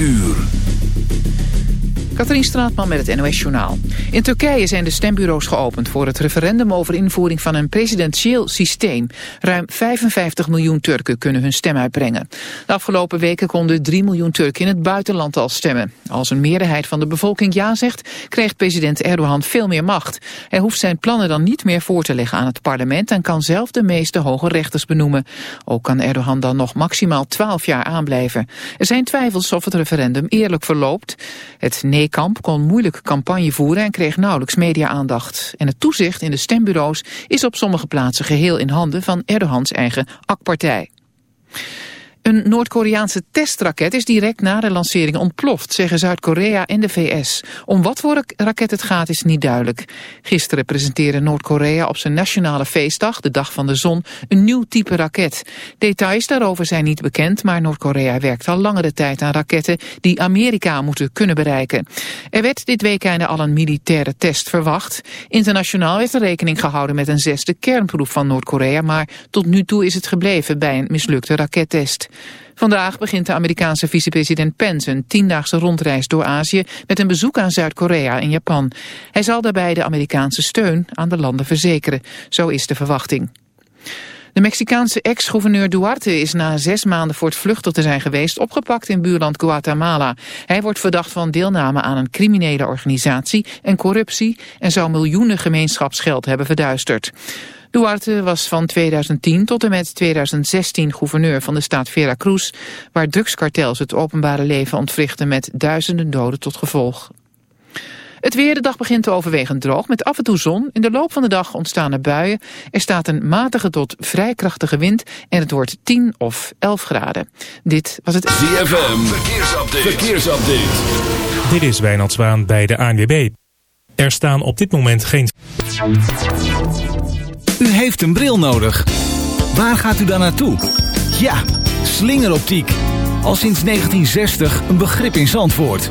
uur. Katrien Straatman met het NOS-journaal. In Turkije zijn de stembureaus geopend voor het referendum over invoering van een presidentieel systeem. Ruim 55 miljoen Turken kunnen hun stem uitbrengen. De afgelopen weken konden 3 miljoen Turken in het buitenland al stemmen. Als een meerderheid van de bevolking ja zegt, krijgt president Erdogan veel meer macht. Hij hoeft zijn plannen dan niet meer voor te leggen aan het parlement en kan zelf de meeste hoge rechters benoemen. Ook kan Erdogan dan nog maximaal 12 jaar aanblijven. Er zijn twijfels of het referendum eerlijk verloopt. Het nee Kamp kon moeilijk campagne voeren en kreeg nauwelijks media-aandacht. En het toezicht in de stembureaus is op sommige plaatsen geheel in handen van Erdogans eigen AK-partij. Een Noord-Koreaanse testraket is direct na de lancering ontploft, zeggen Zuid-Korea en de VS. Om wat voor raket het gaat is niet duidelijk. Gisteren presenteerde Noord-Korea op zijn nationale feestdag, de Dag van de Zon, een nieuw type raket. Details daarover zijn niet bekend, maar Noord-Korea werkt al langere tijd aan raketten die Amerika moeten kunnen bereiken. Er werd dit weekende al een militaire test verwacht. Internationaal werd er rekening gehouden met een zesde kernproef van Noord-Korea, maar tot nu toe is het gebleven bij een mislukte rakettest. Vandaag begint de Amerikaanse vicepresident Pence een tiendaagse rondreis door Azië met een bezoek aan Zuid-Korea en Japan. Hij zal daarbij de Amerikaanse steun aan de landen verzekeren. Zo is de verwachting. De Mexicaanse ex-gouverneur Duarte is na zes maanden voortvluchtig te zijn geweest opgepakt in buurland Guatemala. Hij wordt verdacht van deelname aan een criminele organisatie en corruptie en zou miljoenen gemeenschapsgeld hebben verduisterd. Duarte was van 2010 tot en met 2016 gouverneur van de staat Veracruz, waar drugskartels het openbare leven ontwrichten met duizenden doden tot gevolg. Het weer, de dag begint te overwegend droog, met af en toe zon. In de loop van de dag ontstaan er buien. Er staat een matige tot vrij krachtige wind en het wordt 10 of 11 graden. Dit was het... ZFM, verkeersupdate. verkeersupdate. Dit is Wijnald Zwaan bij de ANWB. Er staan op dit moment geen... U heeft een bril nodig. Waar gaat u dan naartoe? Ja, slingeroptiek. Al sinds 1960 een begrip in Zandvoort.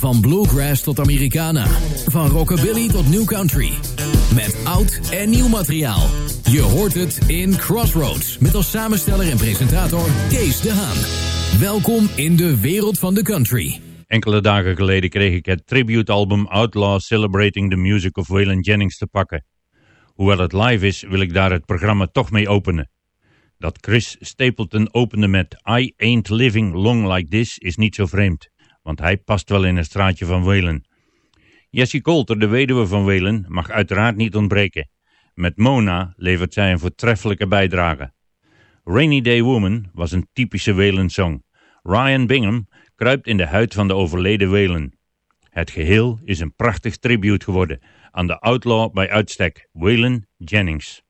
Van bluegrass tot Americana. Van rockabilly tot new country. Met oud en nieuw materiaal. Je hoort het in Crossroads. Met als samensteller en presentator Kees de Haan. Welkom in de wereld van de country. Enkele dagen geleden kreeg ik het tributealbum Outlaw Celebrating the Music of Waylon Jennings te pakken. Hoewel het live is, wil ik daar het programma toch mee openen. Dat Chris Stapleton opende met I Ain't Living Long Like This is niet zo vreemd, want hij past wel in het straatje van Waylon. Jessie Coulter, de weduwe van Waylon, mag uiteraard niet ontbreken. Met Mona levert zij een voortreffelijke bijdrage. Rainy Day Woman was een typische Waylon-song. Ryan Bingham kruipt in de huid van de overleden Waylon. Het geheel is een prachtig tribute geworden aan de outlaw bij uitstek, Waylon Jennings.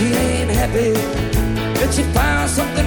she ain't happy. but she found something?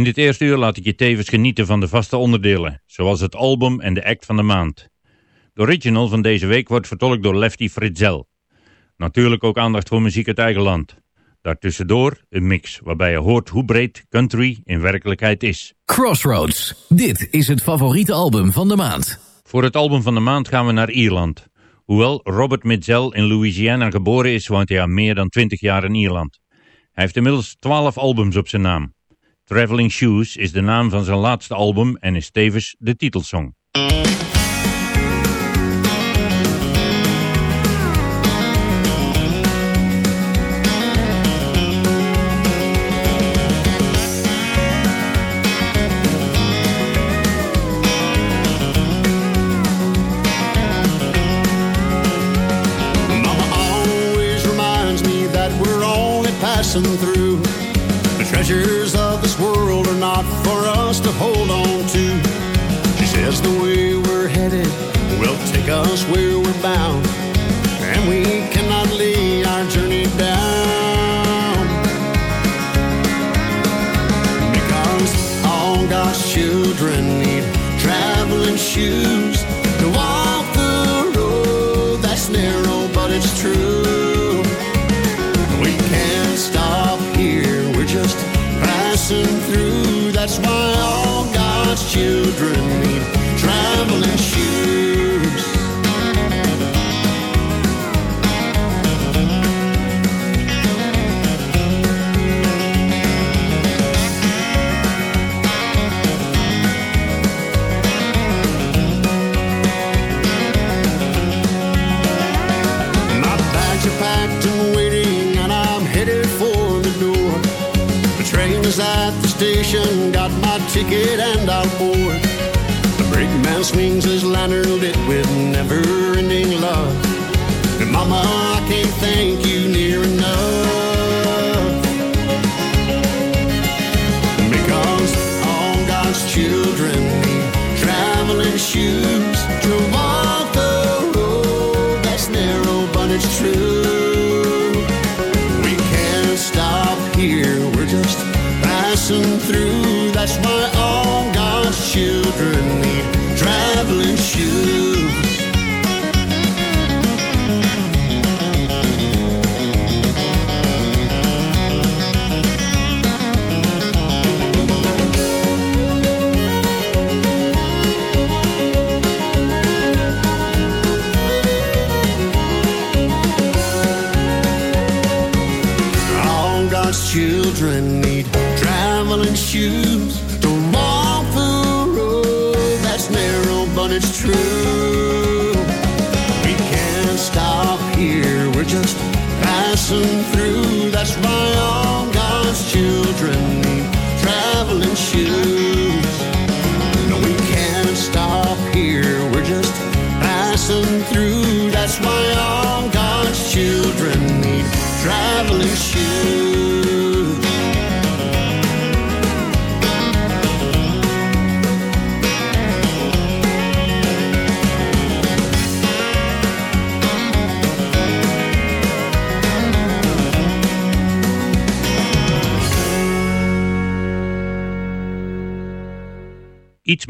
In dit eerste uur laat ik je tevens genieten van de vaste onderdelen, zoals het album en de act van de maand. De original van deze week wordt vertolkt door Lefty Fritzel. Natuurlijk ook aandacht voor muziek uit eigen land. Daartussendoor een mix waarbij je hoort hoe breed country in werkelijkheid is. Crossroads, dit is het favoriete album van de maand. Voor het album van de maand gaan we naar Ierland. Hoewel Robert Mitchell in Louisiana geboren is, woont hij al meer dan 20 jaar in Ierland. Hij heeft inmiddels 12 albums op zijn naam. Traveling Shoes is de naam van zijn laatste album en is tevens de titelsong. Through. The treasures this world are not for us to hold on to. She says the way we're headed will take us where we're bound, and we cannot lay our journey down. Because all God's children need traveling shoes passing through. That's why all God's children need traveling shoes. Ticket and I'll board. The brakeman swings his lantern lit with never-ending love. And Mama, I can't thank you near enough. Because all God's children need traveling shoes to We can't stop here, we're just passing through. That's why all God's children need traveling shoes. No, we can't stop here, we're just passing through. That's why all God's children need traveling shoes.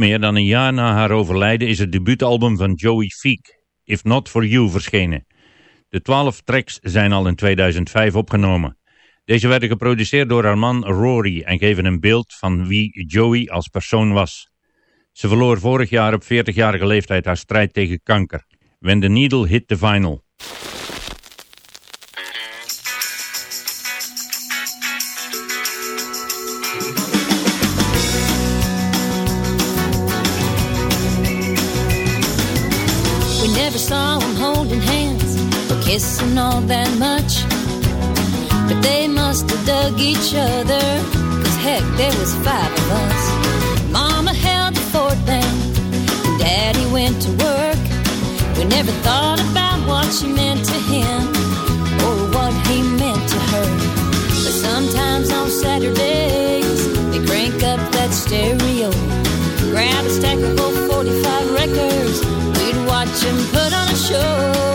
Meer dan een jaar na haar overlijden is het debuutalbum van Joey Feek, If Not For You, verschenen. De twaalf tracks zijn al in 2005 opgenomen. Deze werden geproduceerd door haar man Rory en geven een beeld van wie Joey als persoon was. Ze verloor vorig jaar op 40-jarige leeftijd haar strijd tegen kanker. When the needle hit the vinyl. Kissing all that much. But they must have dug each other, cause heck, there was five of us. Mama held the fort down, and Daddy went to work. We never thought about what she meant to him, or what he meant to her. But sometimes on Saturdays, they crank up that stereo. Grab a stack of old 45 records. We'd watch him put on a show.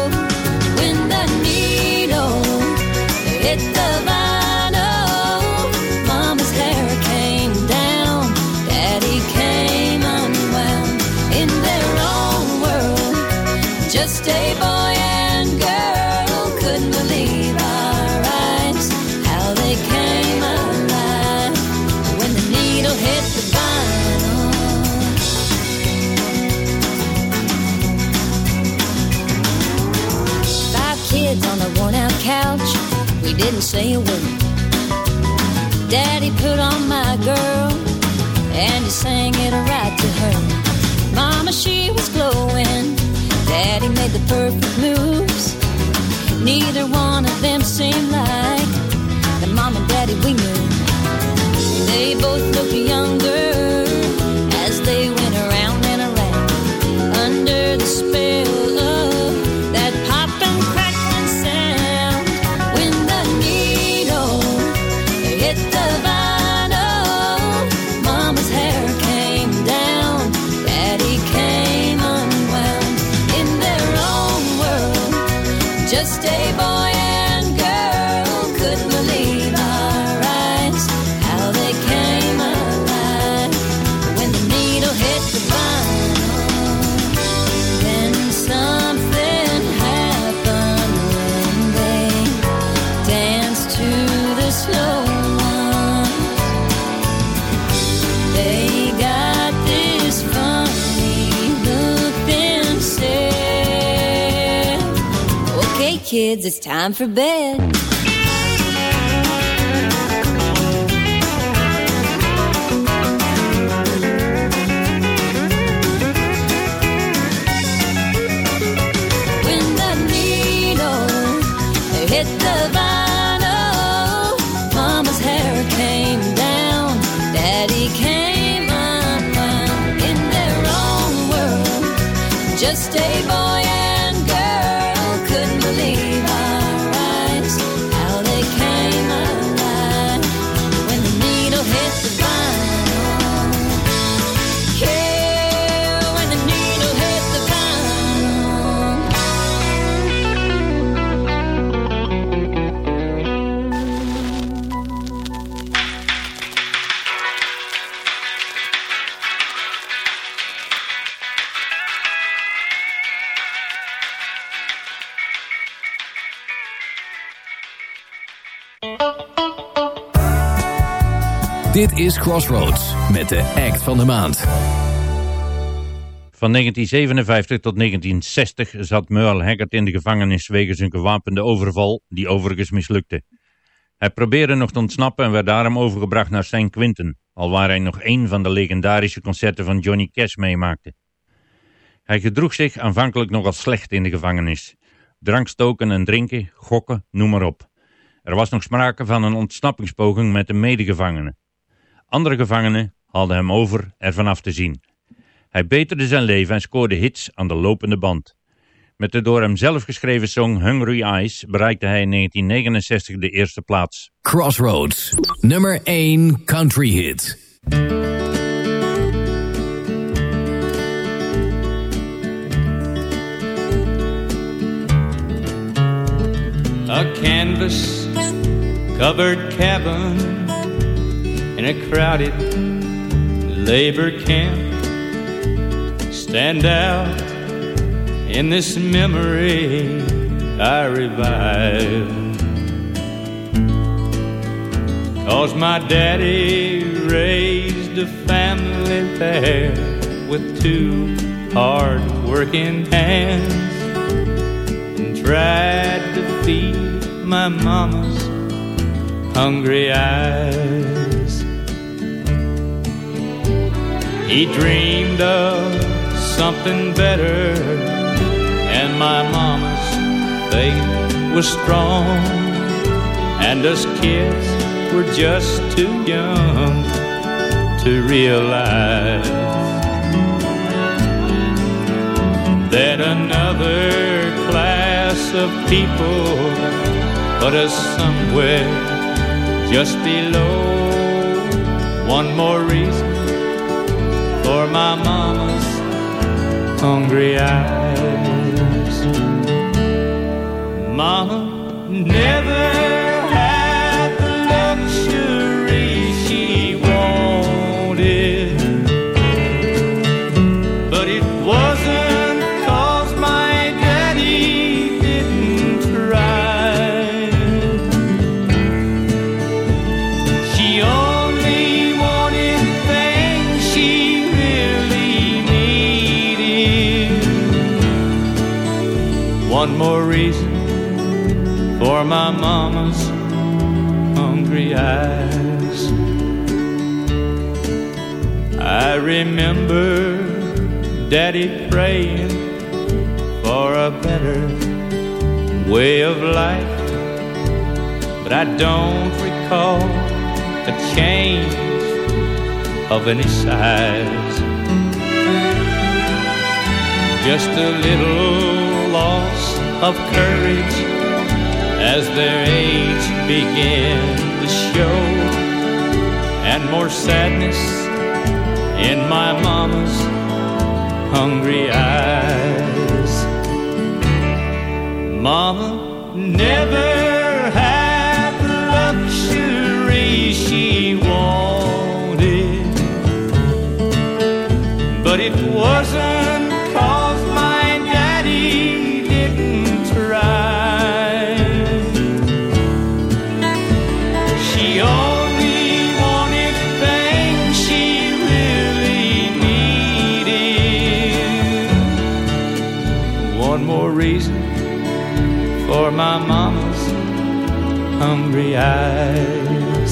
We didn't say a word. Daddy put on my girl, and he sang it right to her. Mama, she was glowing. Daddy made the perfect moves. Neither one of them seemed like the mom and daddy we knew. They both it's time for bed. Is Crossroads met de act van de maand. Van 1957 tot 1960 zat Merle Haggard in de gevangenis wegens een gewapende overval die overigens mislukte. Hij probeerde nog te ontsnappen en werd daarom overgebracht naar St. Quentin, alwaar hij nog één van de legendarische concerten van Johnny Cash meemaakte. Hij gedroeg zich aanvankelijk nogal slecht in de gevangenis. Drank stoken en drinken, gokken, noem maar op. Er was nog sprake van een ontsnappingspoging met een medegevangene. Andere gevangenen haalden hem over er vanaf te zien. Hij beterde zijn leven en scoorde hits aan de lopende band. Met de door hem zelf geschreven song Hungry Eyes bereikte hij in 1969 de eerste plaats. Crossroads, nummer 1 country hit. a canvas covered cabin in a crowded labor camp stand out in this memory I revive cause my daddy raised a family there with two hard working hands and tried to feed my mama's hungry eyes. He dreamed of something better, and my mama's faith was strong, and us kids were just too young to realize that another class of people put us somewhere just below. One more reason for my mama's hungry eyes. Mama never One more reason for my mama's hungry eyes. I remember Daddy praying for a better way of life, but I don't recall a change of any size. Just a little of courage as their age began to show, and more sadness in my mama's hungry eyes. Mama never had the luxury she wanted, but it wasn't for my mama's hungry eyes.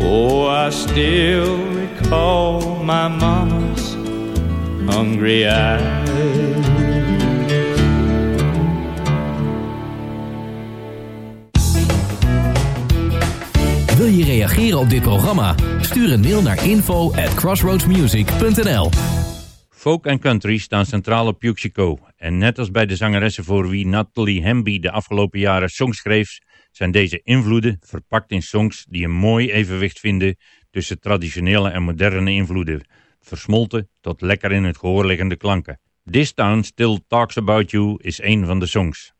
Oh, I still recall my mama's hungry eyes. Wil je reageren op dit programma? Stuur een mail naar info at crossroadsmusic.nl Folk en country staan centraal op Puxico. En net als bij de zangeressen voor wie Natalie Hemby de afgelopen jaren songs schreef, zijn deze invloeden verpakt in songs die een mooi evenwicht vinden tussen traditionele en moderne invloeden, versmolten tot lekker in het gehoor liggende klanken. This Town Still Talks About You is een van de songs.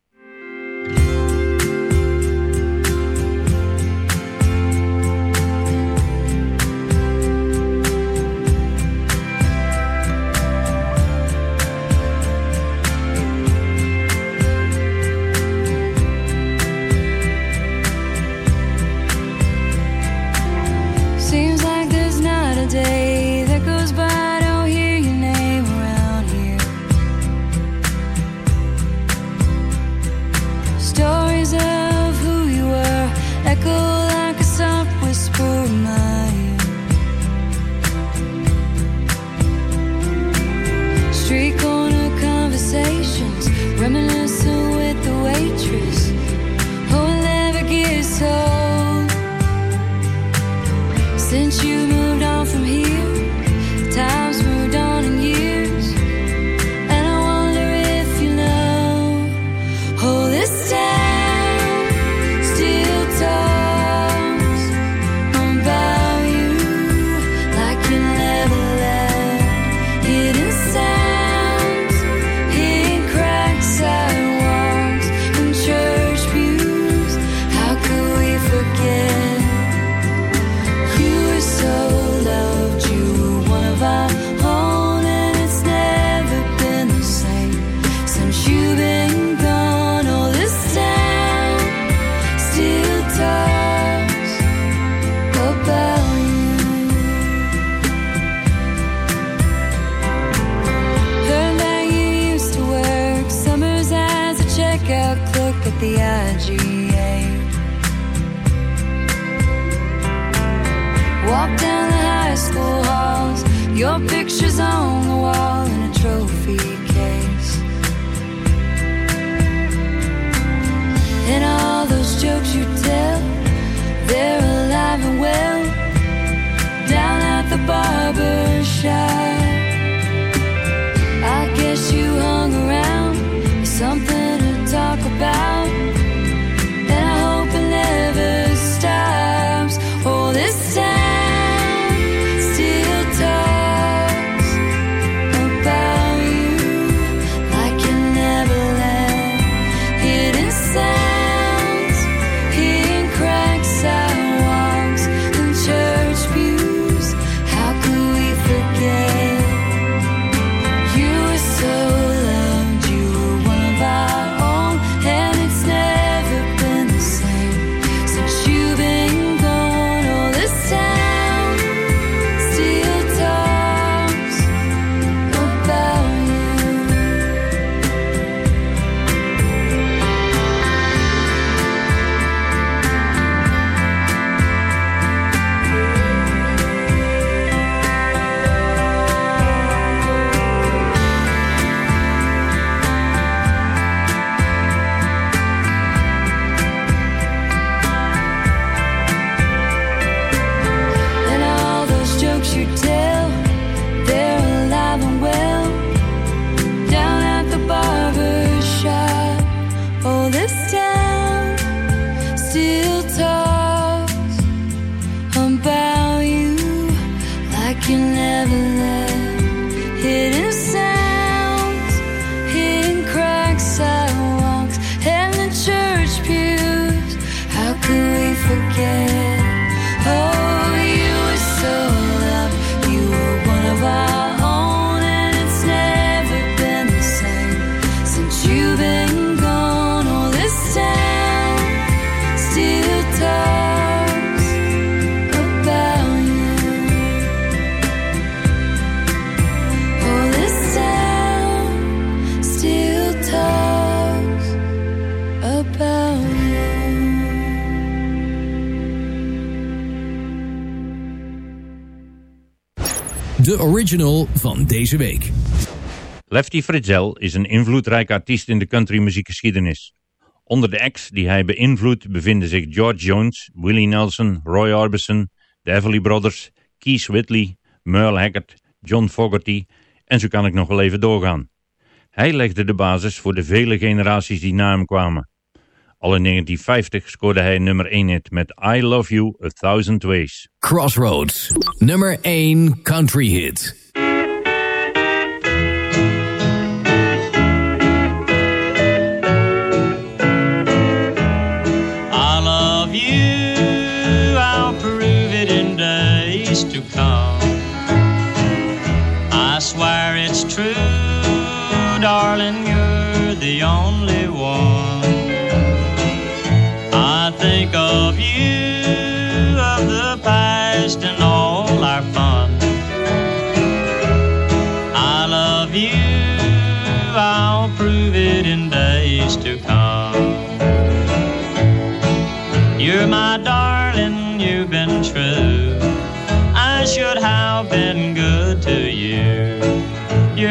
De original van deze week. Lefty Fritzell is een invloedrijk artiest in de countrymuziekgeschiedenis. Onder de acts die hij beïnvloedt bevinden zich George Jones, Willie Nelson, Roy Orbison, de Everly Brothers, Keith Whitley, Merle Haggard, John Fogerty en zo kan ik nog wel even doorgaan. Hij legde de basis voor de vele generaties die na hem kwamen. Al in 1950 scoorde hij nummer 1 hit met I Love You A Thousand Ways. Crossroads, nummer 1 country hit.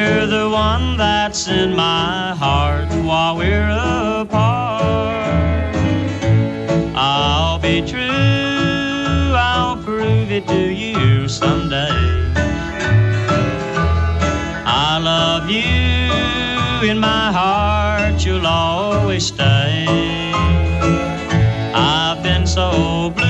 You're the one that's in my heart while we're apart. I'll be true, I'll prove it to you someday. I love you, in my heart you'll always stay. I've been so blue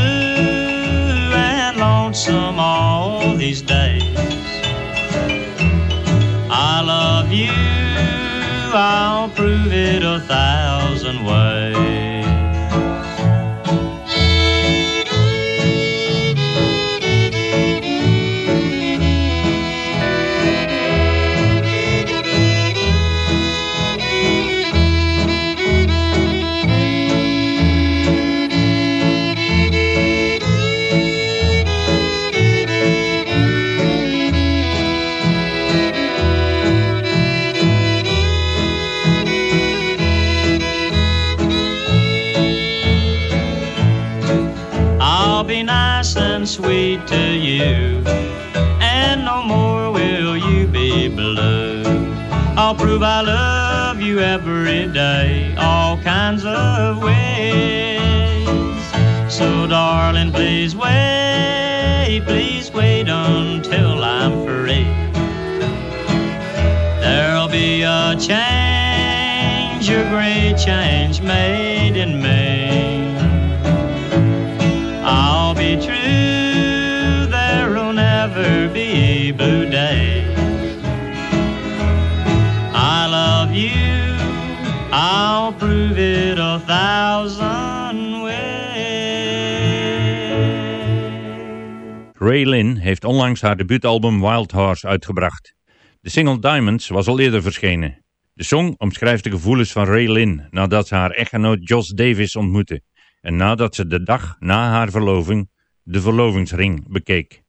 thousand ways. You, and no more will you be blue. I'll prove I love you every day, all kinds of ways. So, darling, please wait, please wait until I'm free. There'll be a change, a great change made in me. Ray Lynn heeft onlangs haar debuutalbum Wild Horse uitgebracht. De single Diamonds was al eerder verschenen. De song omschrijft de gevoelens van Ray Lynn nadat ze haar echtgenoot Josh Davis ontmoette en nadat ze de dag na haar verloving de verlovingsring bekeek.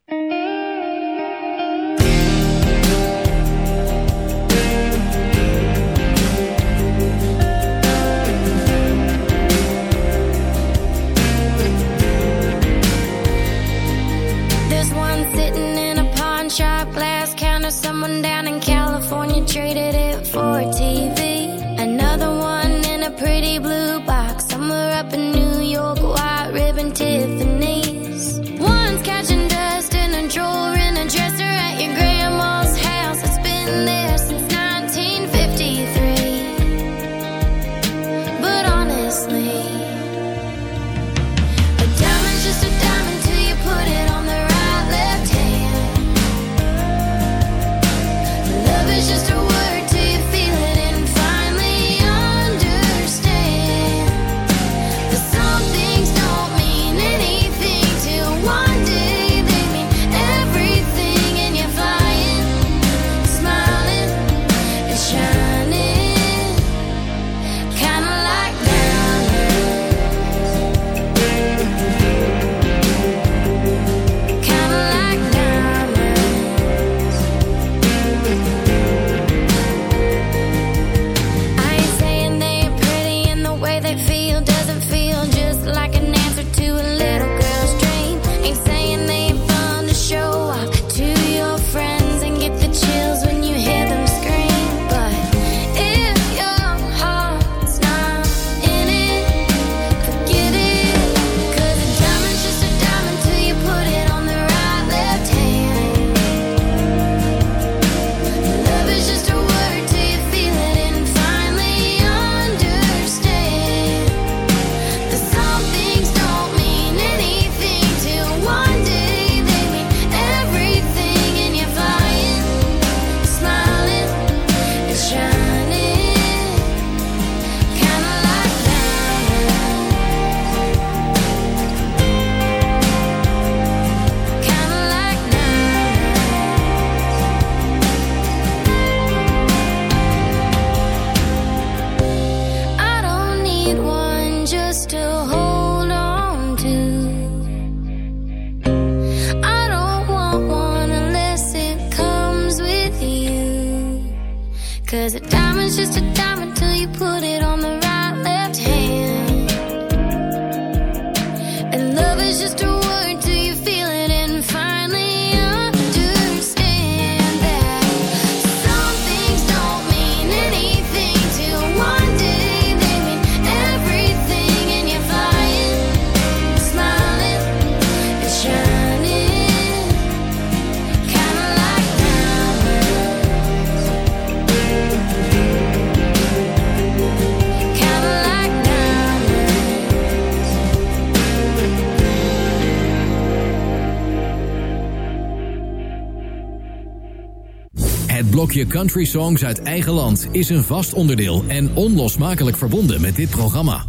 Blokje country songs uit eigen land is een vast onderdeel en onlosmakelijk verbonden met dit programma.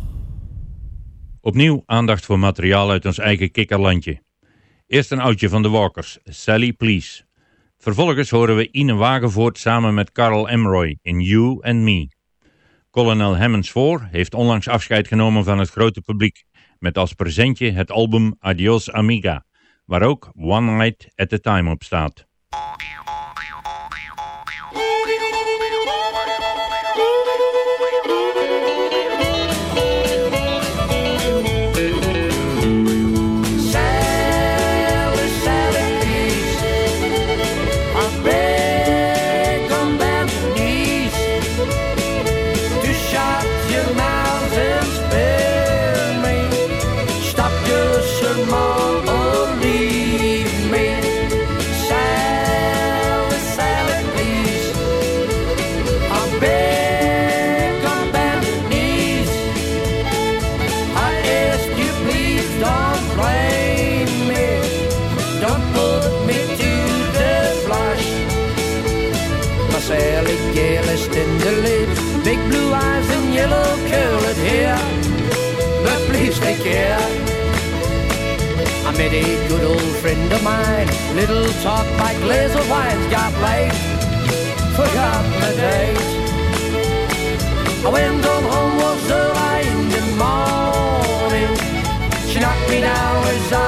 Opnieuw aandacht voor materiaal uit ons eigen kikkerlandje. Eerst een oudje van de Walkers, Sally Please. Vervolgens horen we Ine Wagenvoort samen met Carl Emroy in You and Me. Colonel Hammonds 4 heeft onlangs afscheid genomen van het grote publiek, met als presentje het album Adios Amiga, waar ook One Night at a Time op staat. Of mine. Little talk by glass of wines got late. Forgot my date. I went on home was early in the morning. She knocked me down without a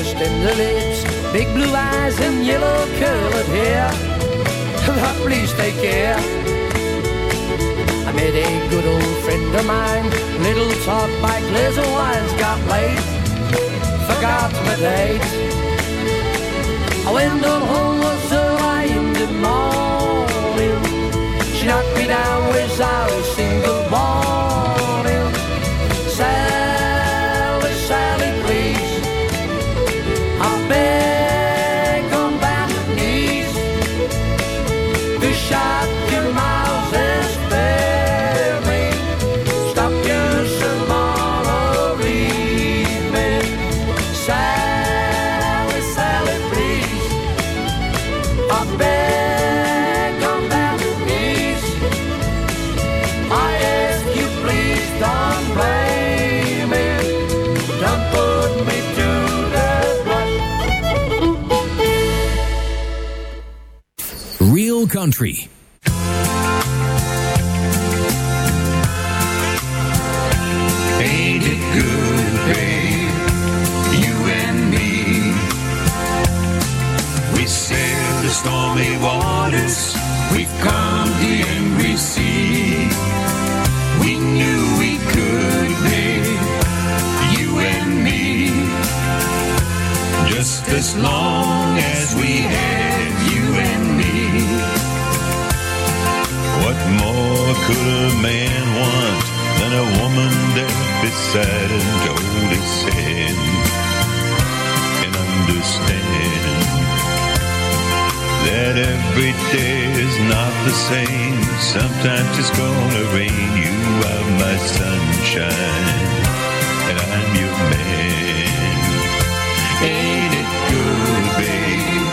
Gale is tender lips, big blue eyes and yellow curly hair. Please take care. I met a good old friend of mine. Little glass of wines got late. Forgot my date. I went on home was early in the morning. She knocked me down without a single warning. Country. Than a woman there beside him to hold his hand and understand that every day is not the same. Sometimes it's gonna rain. You are my sunshine, and I'm your man. Ain't it good, babe?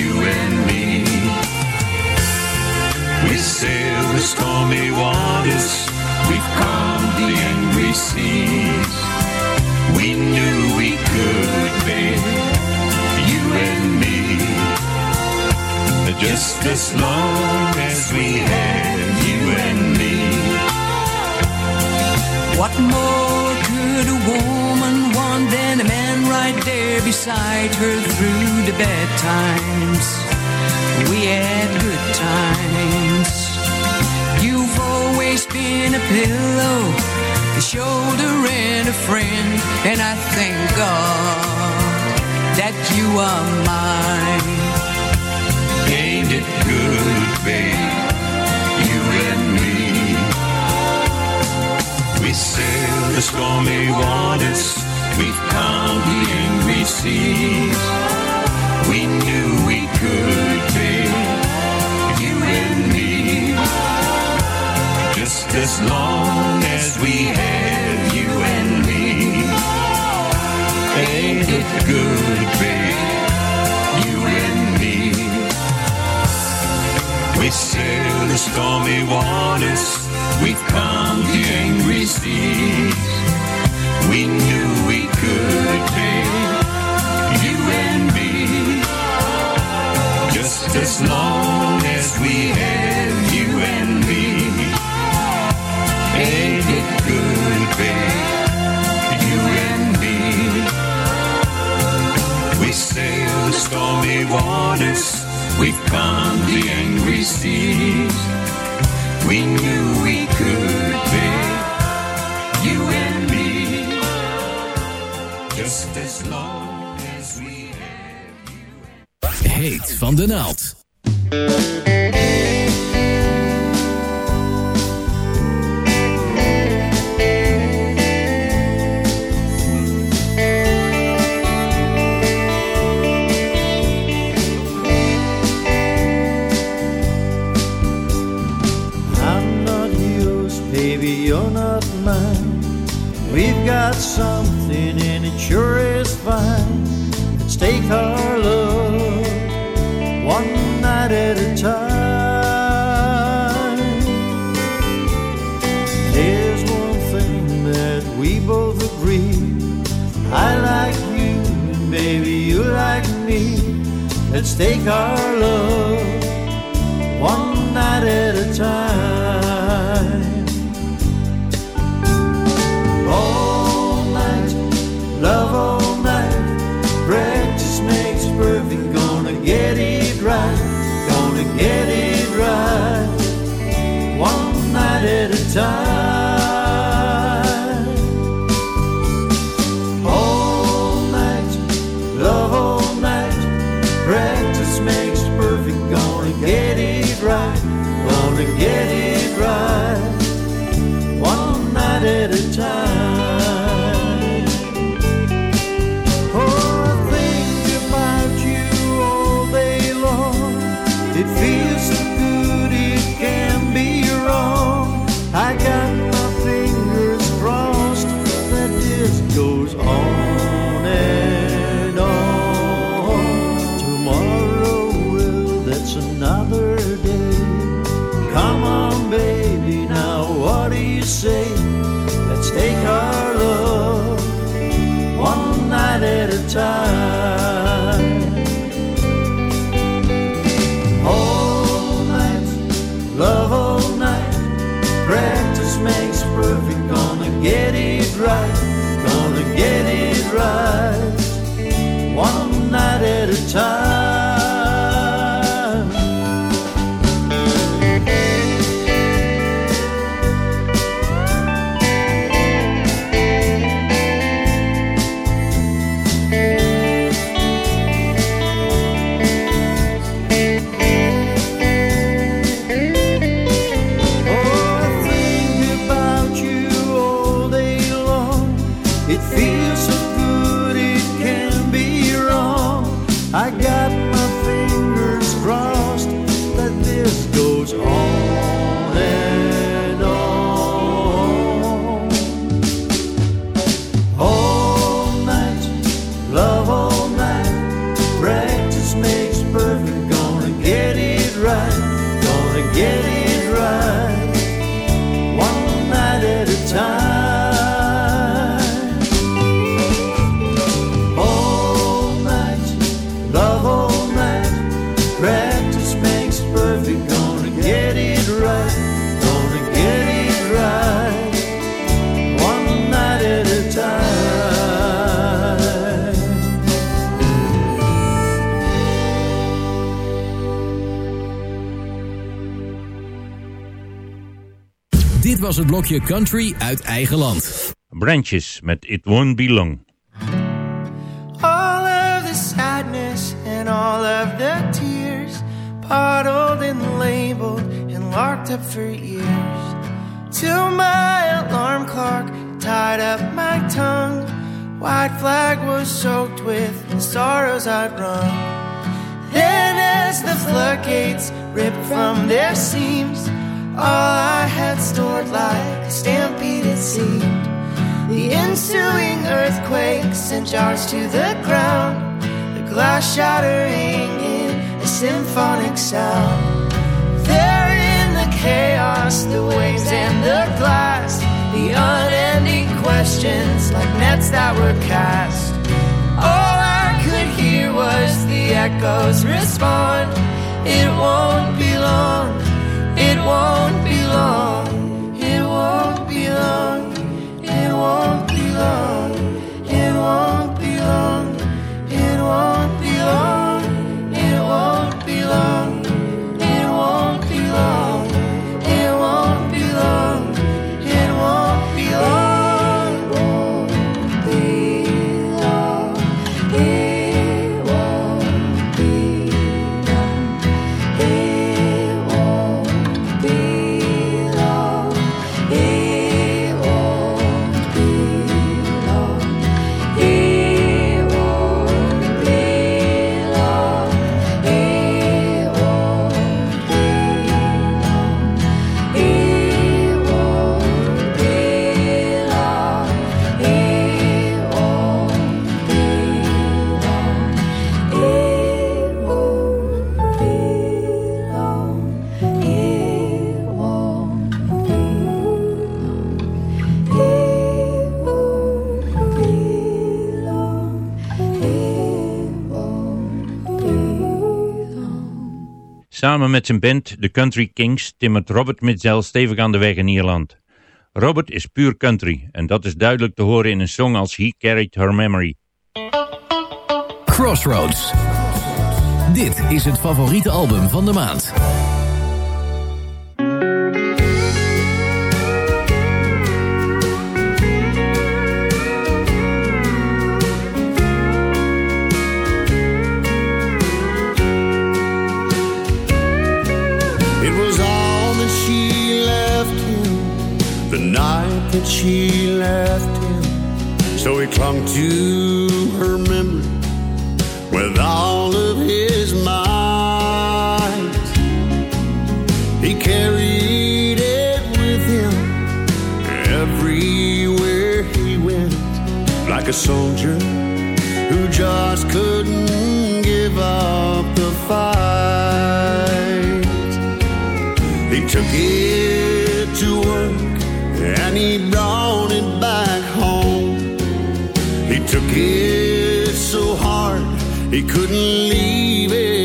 You and me. We sail the stormy waters, we've calmed the angry seas. We knew we could, be you and me. Just as long as we had you and me. What more could a woman want than a man right there beside her through the bad times? We had good times. Been a pillow, a shoulder, and a friend, and I thank God that you are mine. Ain't it good, babe? You and me. We sail the stormy waters, we've calmed the angry seas. We knew we could, babe, as long as we had you and me. Ain't it good, babe? You and me. We sail the stormy waters, we've calmed the angry seas. We knew we could, babe, you and me. Just as long waters, we've calmed the angry seas. We knew we could, babe, you and me. Just as long as we Heet van de naald. Let's take our love was het blokje country uit eigen land. Branches met It Won't Be Long. All of the sadness and all of the tears, bottled and labeled and locked up for years. Till my alarm clock tied up my tongue. White flag was soaked with the sorrows I'd run. Then, as the floodgates ripped from their seams, all I had stored like a stampede it seemed. The ensuing earthquake sent jars to the ground, the glass shattering in a symphonic sound. There in the chaos, the waves and the glass, the unending questions like nets that were cast. All I could hear was the echoes respond. It won't be long, it won't be long, it won't be long, it won't be long, it won't be long, it won't be long, it won't be long, it won't be long, it won't be long, Samen met zijn band The Country Kings timmert Robert Mitchell stevig aan de weg in Ierland. Robert is puur country en dat is duidelijk te horen in een song als He Carried Her Memory. Crossroads. Dit is het favoriete album van de maand. She left him. So he clung to her memory with all of his might. He carried it with him everywhere he went, like a soldier who just couldn't give up the fight. He took it took it so hard he couldn't leave it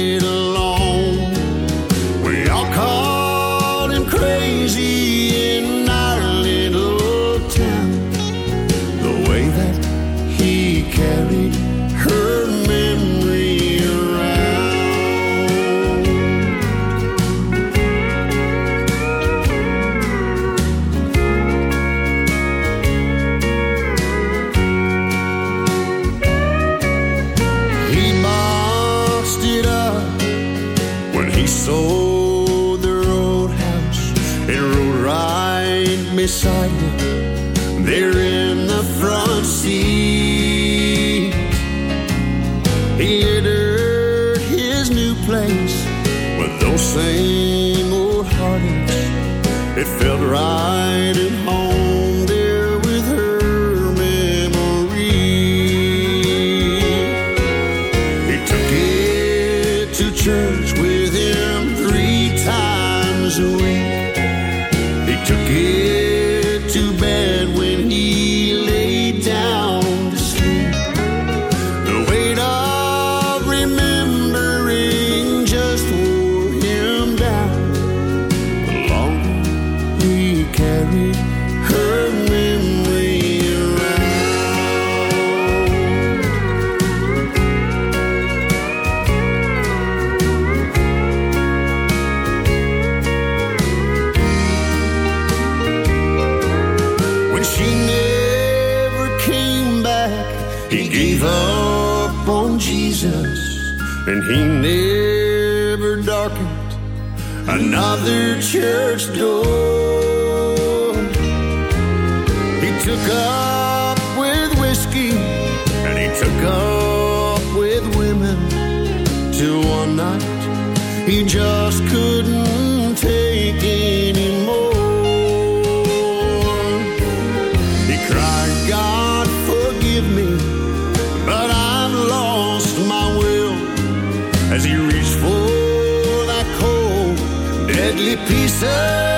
piece of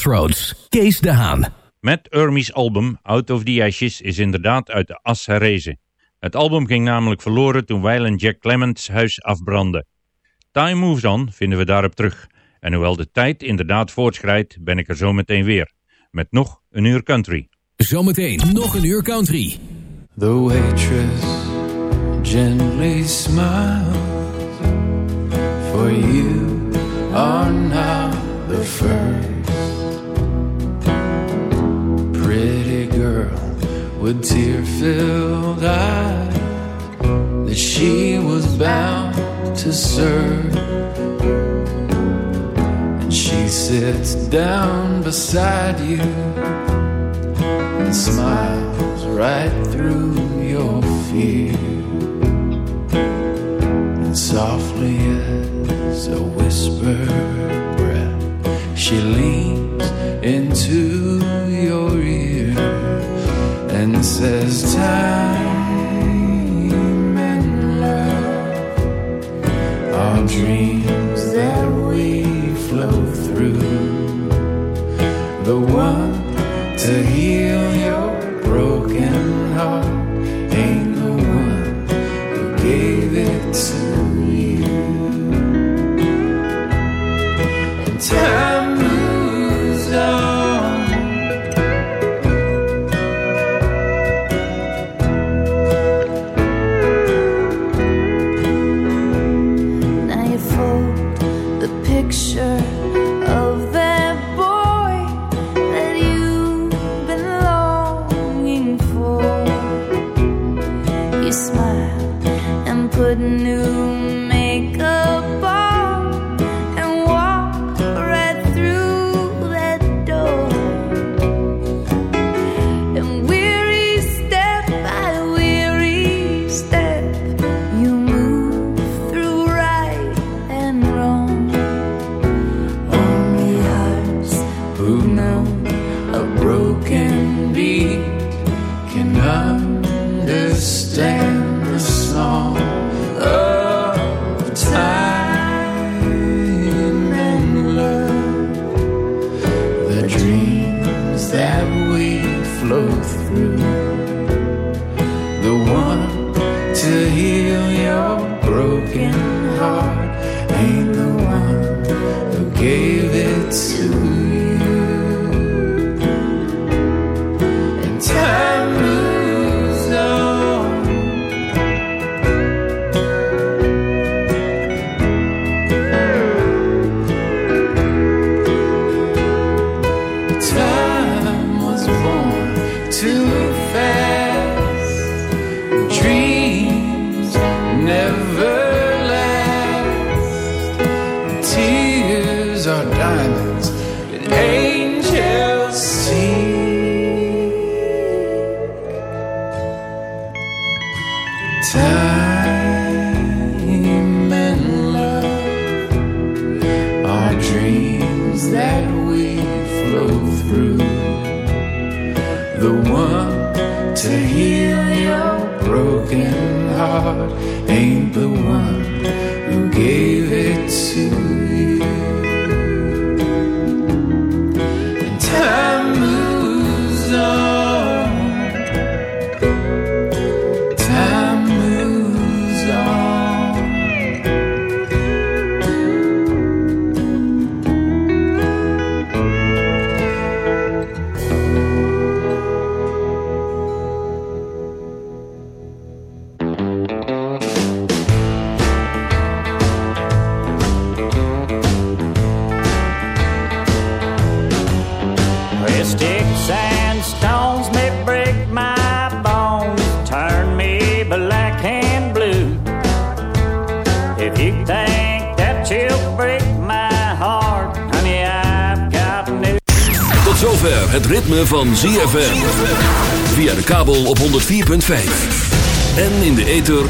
Crossroads, Kees de Haan. Matt Ermy's album Out of the Ashes is inderdaad uit de as herrezen. Het album ging namelijk verloren toen Weiland Jack Clements huis afbrandde. Time Moves On vinden we daarop terug. En hoewel de tijd inderdaad voortschrijdt, ben ik er zo meteen weer. Met nog een uur country. Zometeen nog een uur country. The waitress gently smiles, for you are now the first pretty girl with tear filled eyes that she was bound to serve. And she sits down beside you and smiles right through your fear. And softly as a whisper breath, she leans into your ear says, Time and love. Are dreams